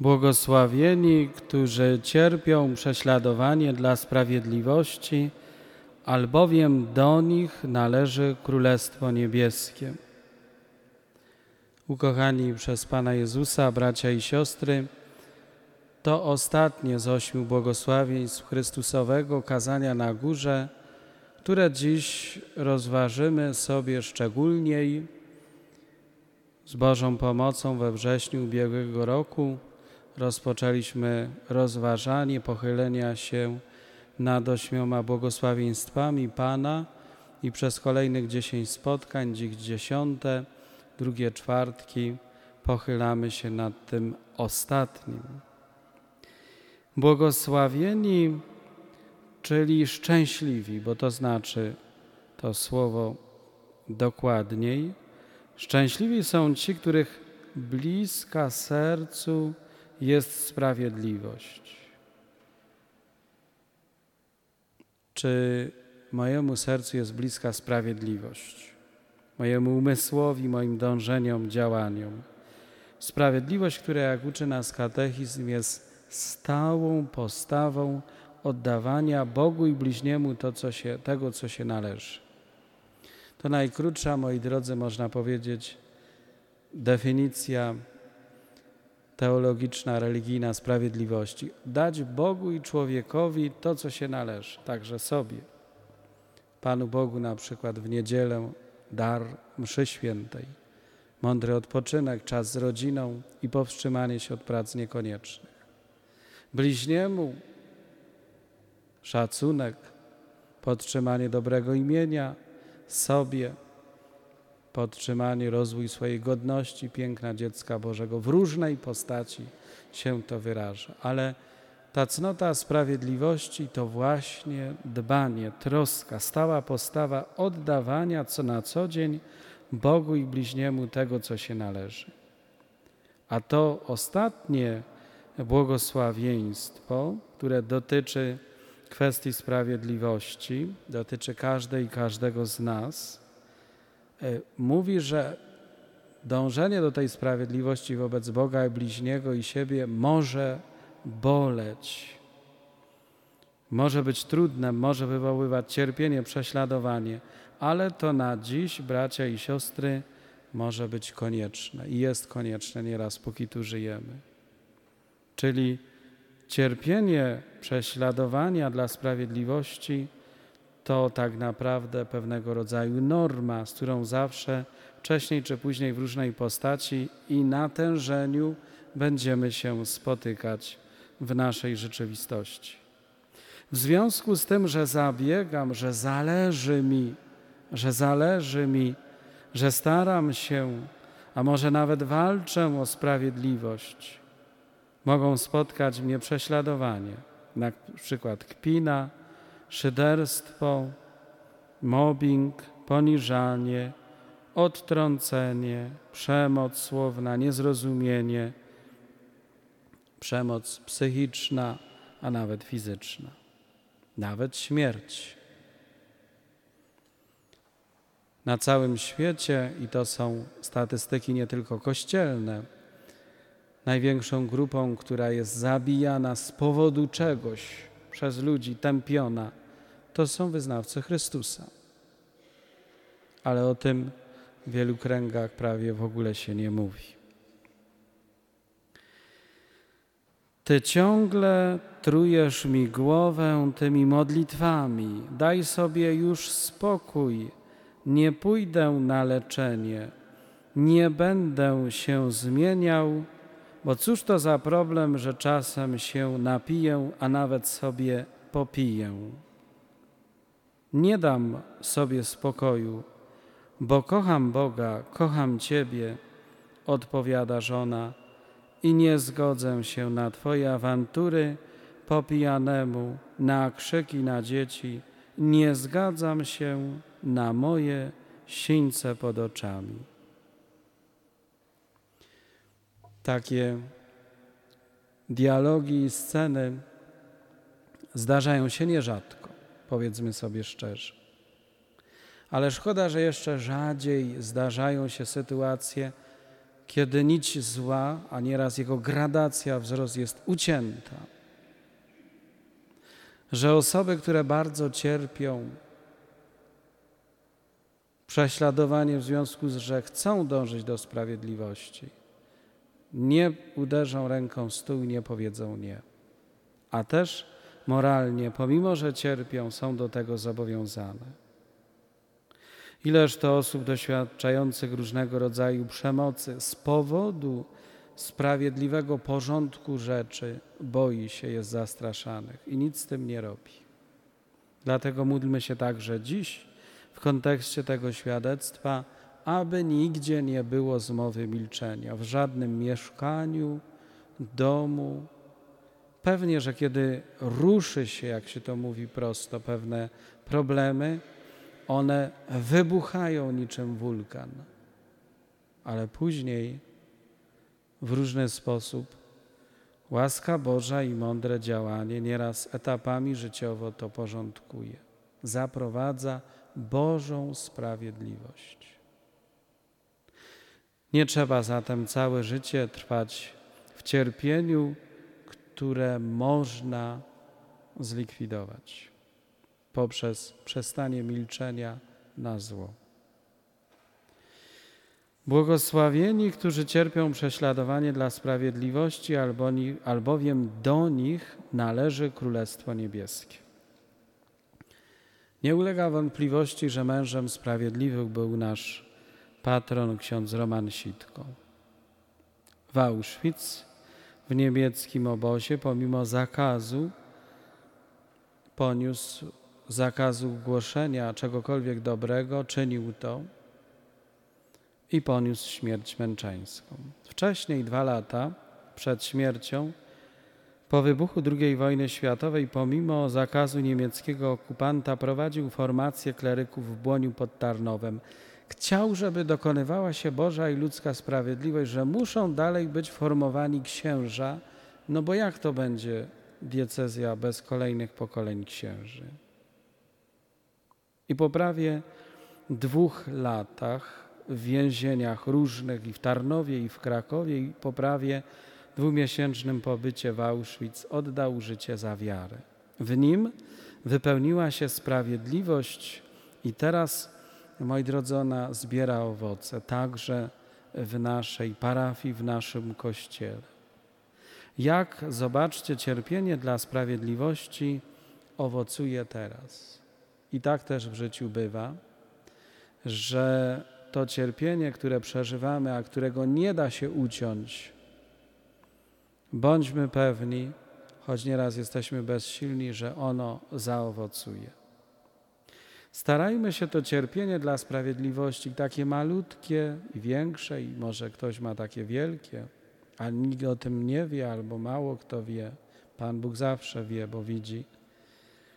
Błogosławieni, którzy cierpią prześladowanie dla sprawiedliwości, albowiem do nich należy Królestwo Niebieskie. Ukochani przez Pana Jezusa, bracia i siostry, to ostatnie z ośmiu błogosławieństw Chrystusowego kazania na górze, które dziś rozważymy sobie szczególniej z Bożą pomocą we wrześniu ubiegłego roku rozpoczęliśmy rozważanie pochylenia się nad ośmioma błogosławieństwami Pana i przez kolejnych dziesięć spotkań, dziś dziesiąte, drugie czwartki, pochylamy się nad tym ostatnim. Błogosławieni, czyli szczęśliwi, bo to znaczy to słowo dokładniej. Szczęśliwi są ci, których bliska sercu jest sprawiedliwość. Czy mojemu sercu jest bliska sprawiedliwość? Mojemu umysłowi, moim dążeniom, działaniom. Sprawiedliwość, która, jak uczy nas katechizm, jest stałą postawą oddawania Bogu i bliźniemu to, co się, tego, co się należy. To najkrótsza, moi drodzy, można powiedzieć, definicja teologiczna, religijna sprawiedliwości. Dać Bogu i człowiekowi to, co się należy, także sobie. Panu Bogu na przykład w niedzielę dar mszy świętej, mądry odpoczynek, czas z rodziną i powstrzymanie się od prac niekoniecznych. Bliźniemu szacunek, podtrzymanie dobrego imienia, sobie podtrzymanie, rozwój swojej godności, piękna dziecka Bożego. W różnej postaci się to wyraża, ale ta cnota sprawiedliwości to właśnie dbanie, troska, stała postawa oddawania co na co dzień Bogu i bliźniemu tego, co się należy. A to ostatnie błogosławieństwo, które dotyczy kwestii sprawiedliwości, dotyczy każdej i każdego z nas, mówi, że dążenie do tej sprawiedliwości wobec Boga i bliźniego i siebie może boleć. Może być trudne, może wywoływać cierpienie, prześladowanie, ale to na dziś, bracia i siostry, może być konieczne i jest konieczne nieraz, póki tu żyjemy. Czyli cierpienie prześladowania dla sprawiedliwości to tak naprawdę pewnego rodzaju norma, z którą zawsze wcześniej czy później w różnej postaci i natężeniu będziemy się spotykać w naszej rzeczywistości. W związku z tym, że zabiegam, że zależy mi, że zależy mi, że staram się, a może nawet walczę o sprawiedliwość, mogą spotkać mnie prześladowanie, na przykład kpina, szyderstwo, mobbing, poniżanie, odtrącenie, przemoc słowna, niezrozumienie, przemoc psychiczna, a nawet fizyczna, nawet śmierć. Na całym świecie, i to są statystyki nie tylko kościelne, największą grupą, która jest zabijana z powodu czegoś, przez ludzi tępiona, to są wyznawcy Chrystusa. Ale o tym w wielu kręgach prawie w ogóle się nie mówi. Ty ciągle trujesz mi głowę tymi modlitwami. Daj sobie już spokój. Nie pójdę na leczenie. Nie będę się zmieniał bo cóż to za problem, że czasem się napiję, a nawet sobie popiję. Nie dam sobie spokoju, bo kocham Boga, kocham Ciebie, odpowiada żona, i nie zgodzę się na Twoje awantury po pijanemu, na krzyki na dzieci, nie zgadzam się na moje sińce pod oczami. takie dialogi i sceny zdarzają się nierzadko, powiedzmy sobie szczerze. Ale szkoda, że jeszcze rzadziej zdarzają się sytuacje, kiedy nić zła, a nieraz jego gradacja, wzrost jest ucięta. Że osoby, które bardzo cierpią, prześladowanie w związku z, że chcą dążyć do sprawiedliwości, nie uderzą ręką w stół i nie powiedzą nie. A też moralnie, pomimo że cierpią, są do tego zobowiązane. Ileż to osób doświadczających różnego rodzaju przemocy z powodu sprawiedliwego porządku rzeczy boi się, jest zastraszanych i nic z tym nie robi. Dlatego módlmy się także dziś w kontekście tego świadectwa, aby nigdzie nie było zmowy milczenia, w żadnym mieszkaniu, domu. Pewnie, że kiedy ruszy się, jak się to mówi prosto, pewne problemy, one wybuchają niczym wulkan, ale później w różny sposób łaska Boża i mądre działanie nieraz etapami życiowo to porządkuje, zaprowadza Bożą sprawiedliwość. Nie trzeba zatem całe życie trwać w cierpieniu, które można zlikwidować poprzez przestanie milczenia na zło. Błogosławieni, którzy cierpią prześladowanie dla sprawiedliwości, albowiem do nich należy Królestwo Niebieskie. Nie ulega wątpliwości, że mężem sprawiedliwych był nasz patron ksiądz Roman Sitko. W Auschwitz, w niemieckim obozie, pomimo zakazu, poniósł zakazu głoszenia czegokolwiek dobrego, czynił to i poniósł śmierć męczeńską. Wcześniej, dwa lata przed śmiercią, po wybuchu II wojny światowej, pomimo zakazu niemieckiego okupanta, prowadził formację kleryków w Błoniu pod Tarnowem. Chciał, żeby dokonywała się Boża i ludzka sprawiedliwość, że muszą dalej być formowani księża, no bo jak to będzie diecezja bez kolejnych pokoleń księży? I po prawie dwóch latach w więzieniach różnych i w Tarnowie, i w Krakowie, i po prawie dwumiesięcznym pobycie w Auschwitz oddał życie za wiarę. W nim wypełniła się sprawiedliwość i teraz, moi drodzy, ona zbiera owoce, także w naszej parafii, w naszym kościele. Jak, zobaczcie, cierpienie dla sprawiedliwości owocuje teraz. I tak też w życiu bywa, że to cierpienie, które przeżywamy, a którego nie da się uciąć, bądźmy pewni, choć nieraz jesteśmy bezsilni, że ono zaowocuje. Starajmy się to cierpienie dla sprawiedliwości, takie malutkie i większe, i może ktoś ma takie wielkie, a nikt o tym nie wie, albo mało kto wie. Pan Bóg zawsze wie, bo widzi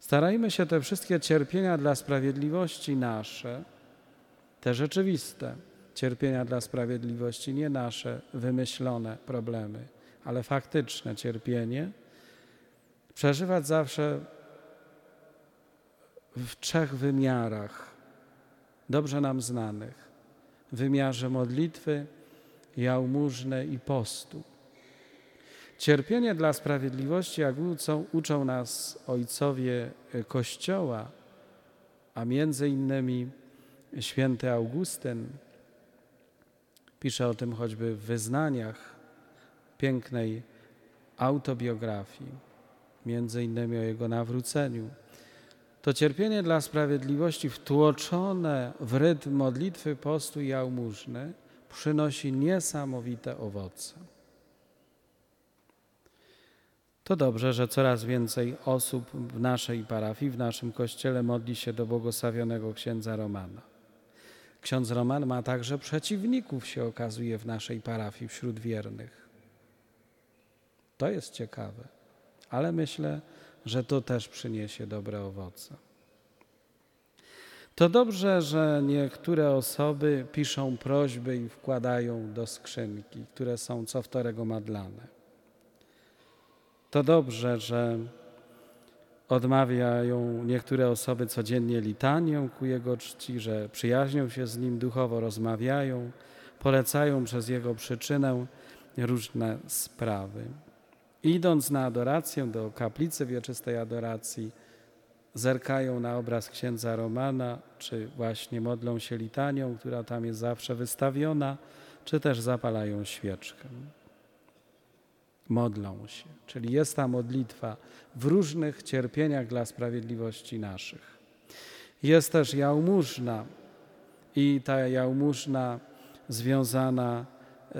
Starajmy się te wszystkie cierpienia dla sprawiedliwości nasze, te rzeczywiste cierpienia dla sprawiedliwości, nie nasze wymyślone problemy, ale faktyczne cierpienie, przeżywać zawsze w trzech wymiarach, dobrze nam znanych: wymiarze modlitwy, jałmużny i postu. Cierpienie dla sprawiedliwości, jak uczą, uczą nas ojcowie Kościoła, a między innymi święty Augustyn, pisze o tym choćby w wyznaniach pięknej autobiografii, między innymi o jego nawróceniu. To cierpienie dla sprawiedliwości wtłoczone w rytm modlitwy, postu i jałmużny przynosi niesamowite owoce. To dobrze, że coraz więcej osób w naszej parafii, w naszym kościele modli się do błogosławionego księdza Romana. Ksiądz Roman ma także przeciwników, się okazuje, w naszej parafii wśród wiernych. To jest ciekawe, ale myślę, że to też przyniesie dobre owoce. To dobrze, że niektóre osoby piszą prośby i wkładają do skrzynki, które są co wtorek omadlane. To dobrze, że odmawiają niektóre osoby codziennie litanią ku Jego czci, że przyjaźnią się z Nim duchowo, rozmawiają, polecają przez jego przyczynę różne sprawy. Idąc na adorację do kaplicy wieczystej adoracji, zerkają na obraz księdza Romana, czy właśnie modlą się litanią, która tam jest zawsze wystawiona, czy też zapalają świeczkę. Modlą się, czyli jest ta modlitwa w różnych cierpieniach dla sprawiedliwości naszych. Jest też jałmużna i ta jałmużna związana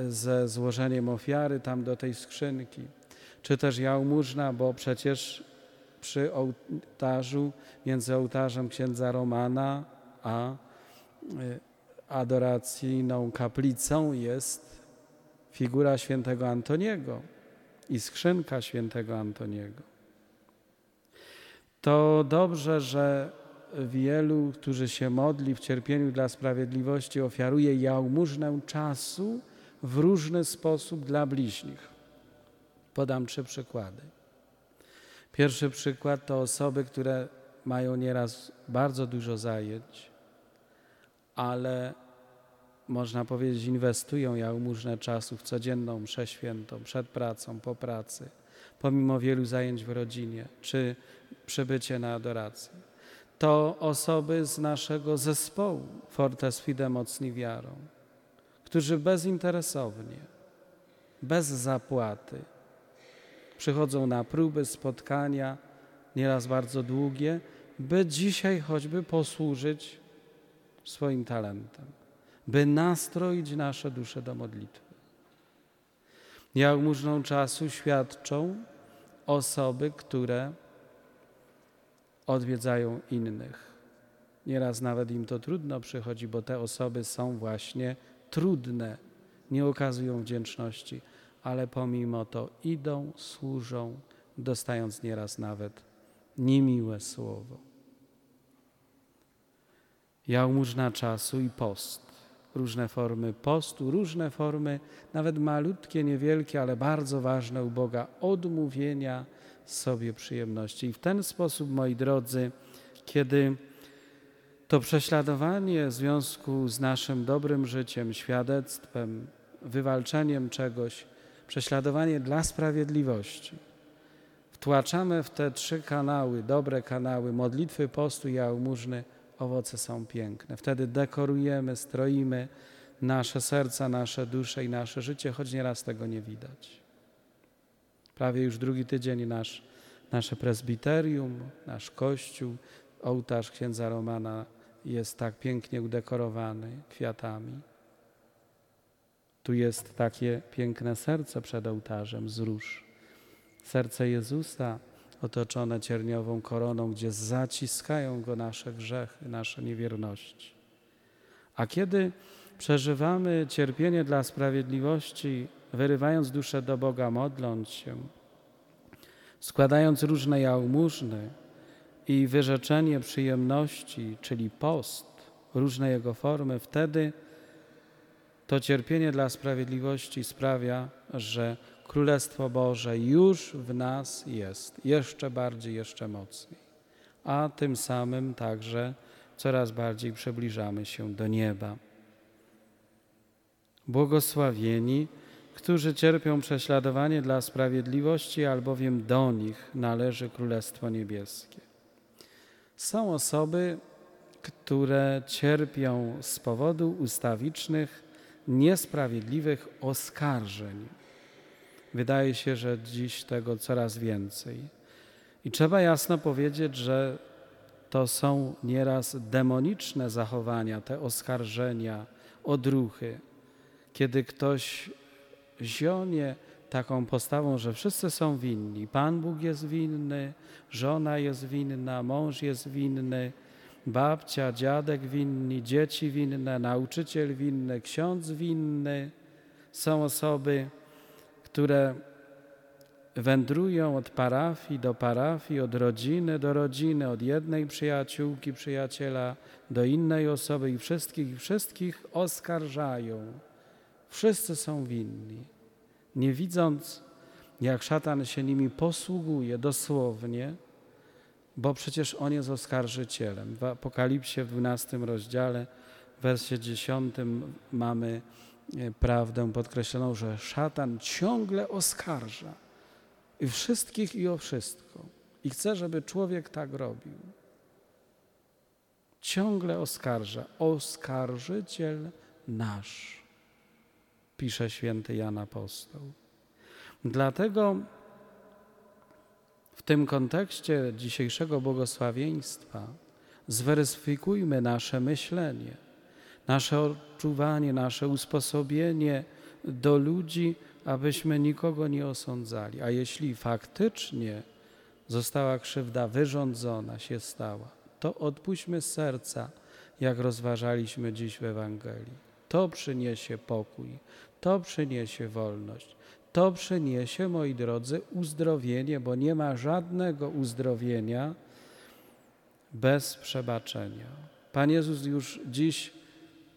ze złożeniem ofiary tam do tej skrzynki, czy też jałmużna, bo przecież przy ołtarzu, między ołtarzem księdza Romana a y, adoracyjną kaplicą jest figura świętego Antoniego i skrzynka świętego Antoniego. To dobrze, że wielu, którzy się modli w cierpieniu dla sprawiedliwości, ofiaruje jałmużnę czasu w różny sposób dla bliźnich. Podam trzy przykłady. Pierwszy przykład to osoby, które mają nieraz bardzo dużo zajęć, ale można powiedzieć, inwestują jałmużnę czasu w codzienną mszę świętą, przed pracą, po pracy, pomimo wielu zajęć w rodzinie, czy przybycie na adorację. To osoby z naszego zespołu Fortes Fide Mocni Wiarą, którzy bezinteresownie, bez zapłaty, przychodzą na próby, spotkania, nieraz bardzo długie, by dzisiaj choćby posłużyć swoim talentem, by nastroić nasze dusze do modlitwy. Jałmużną czasu świadczą osoby, które odwiedzają innych. Nieraz nawet im to trudno przychodzi, bo te osoby są właśnie trudne, nie okazują wdzięczności ale pomimo to idą, służą, dostając nieraz nawet niemiłe słowo. Jałmużna czasu i post. Różne formy postu, różne formy, nawet malutkie, niewielkie, ale bardzo ważne u Boga, odmówienia sobie przyjemności. I w ten sposób, moi drodzy, kiedy to prześladowanie w związku z naszym dobrym życiem, świadectwem, wywalczeniem czegoś prześladowanie dla sprawiedliwości. Wtłaczamy w te trzy kanały, dobre kanały, modlitwy, postu i jałmużny, owoce są piękne. Wtedy dekorujemy, stroimy nasze serca, nasze dusze i nasze życie, choć nieraz tego nie widać. Prawie już drugi tydzień nasz, nasze prezbiterium, nasz kościół, ołtarz księdza Romana jest tak pięknie udekorowany kwiatami. Tu jest takie piękne serce przed ołtarzem z róż. Serce Jezusa otoczone cierniową koroną, gdzie zaciskają go nasze grzechy, nasze niewierności. A kiedy przeżywamy cierpienie dla sprawiedliwości, wyrywając duszę do Boga, modląc się, składając różne jałmużny i wyrzeczenie przyjemności, czyli post, różne jego formy, wtedy to cierpienie dla sprawiedliwości sprawia, że Królestwo Boże już w nas jest, jeszcze bardziej, jeszcze mocniej. A tym samym także coraz bardziej przybliżamy się do nieba. Błogosławieni, którzy cierpią prześladowanie dla sprawiedliwości, albowiem do nich należy Królestwo Niebieskie. Są osoby, które cierpią z powodu ustawicznych niesprawiedliwych oskarżeń. Wydaje się, że dziś tego coraz więcej. I trzeba jasno powiedzieć, że to są nieraz demoniczne zachowania, te oskarżenia, odruchy. Kiedy ktoś zionie taką postawą, że wszyscy są winni, Pan Bóg jest winny, żona jest winna, mąż jest winny, babcia, dziadek winni, dzieci winne, nauczyciel winny, ksiądz winny. Są osoby, które wędrują od parafii do parafii, od rodziny do rodziny, od jednej przyjaciółki, przyjaciela do innej osoby i wszystkich, wszystkich oskarżają. Wszyscy są winni. Nie widząc, jak szatan się nimi posługuje dosłownie, bo przecież On jest oskarżycielem. W Apokalipsie w 12 rozdziale, w wersie 10 mamy e, prawdę podkreśloną, że szatan ciągle oskarża i wszystkich i o wszystko. I chce, żeby człowiek tak robił. Ciągle oskarża. Oskarżyciel nasz, pisze święty Jan Apostoł. Dlatego tym kontekście dzisiejszego błogosławieństwa zweryfikujmy nasze myślenie, nasze odczuwanie, nasze usposobienie do ludzi, abyśmy nikogo nie osądzali. A jeśli faktycznie została krzywda wyrządzona, się stała, to odpuśćmy z serca, jak rozważaliśmy dziś w Ewangelii. To przyniesie pokój, to przyniesie wolność, to przyniesie, moi drodzy, uzdrowienie, bo nie ma żadnego uzdrowienia bez przebaczenia. Pan Jezus już dziś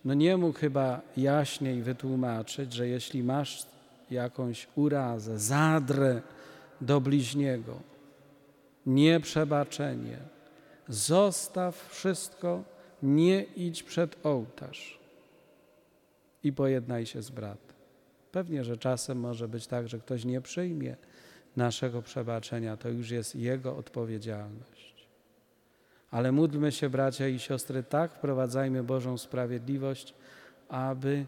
no nie mógł chyba jaśniej wytłumaczyć, że jeśli masz jakąś urazę, zadrę do bliźniego, nieprzebaczenie, zostaw wszystko, nie idź przed ołtarz i pojednaj się z bratem. Pewnie, że czasem może być tak, że ktoś nie przyjmie naszego przebaczenia, to już jest jego odpowiedzialność. Ale módlmy się, bracia i siostry, tak wprowadzajmy Bożą sprawiedliwość, aby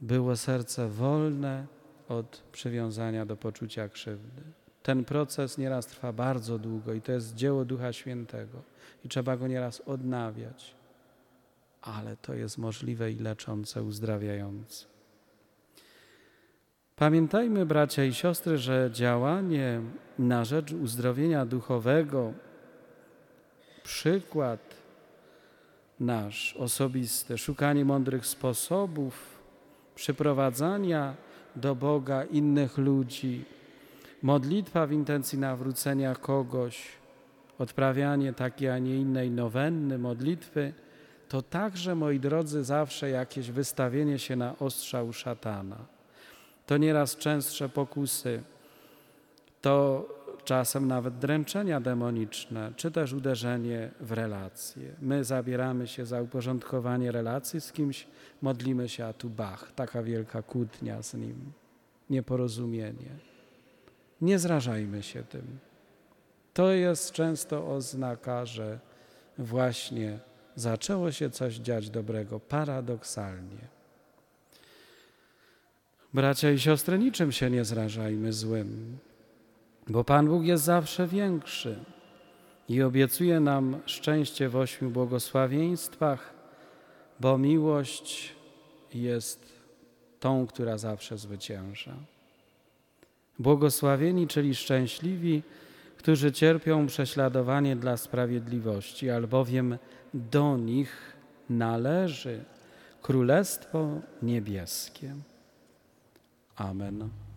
było serce wolne od przywiązania do poczucia krzywdy. Ten proces nieraz trwa bardzo długo i to jest dzieło Ducha Świętego i trzeba go nieraz odnawiać, ale to jest możliwe i leczące, uzdrawiające. Pamiętajmy, bracia i siostry, że działanie na rzecz uzdrowienia duchowego, przykład nasz osobisty, szukanie mądrych sposobów przyprowadzania do Boga innych ludzi, modlitwa w intencji nawrócenia kogoś, odprawianie takiej, a nie innej nowenny, modlitwy, to także, moi drodzy, zawsze jakieś wystawienie się na ostrzał szatana. To nieraz częstsze pokusy, to czasem nawet dręczenia demoniczne, czy też uderzenie w relacje. My zabieramy się za uporządkowanie relacji z kimś, modlimy się, a tu bach, taka wielka kłótnia z nim, nieporozumienie. Nie zrażajmy się tym. To jest często oznaka, że właśnie zaczęło się coś dziać dobrego, paradoksalnie. Bracia i siostry, niczym się nie zrażajmy złym, bo Pan Bóg jest zawsze większy i obiecuje nam szczęście w ośmiu błogosławieństwach, bo miłość jest tą, która zawsze zwycięża. Błogosławieni, czyli szczęśliwi, którzy cierpią prześladowanie dla sprawiedliwości, albowiem do nich należy Królestwo Niebieskie. Amen.